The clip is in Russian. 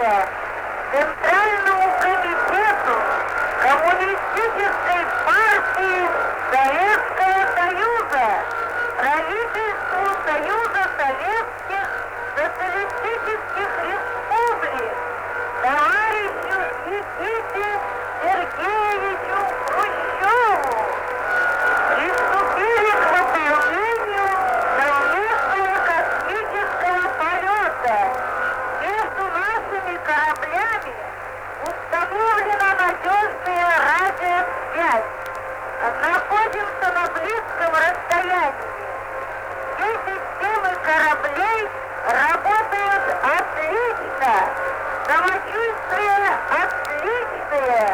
Совета Центральному комитету Коммунистической партии Советского Союза, правительству Союза находимся на близком расстоянии. Все системы кораблей работают отлично. Самочувствие отличное.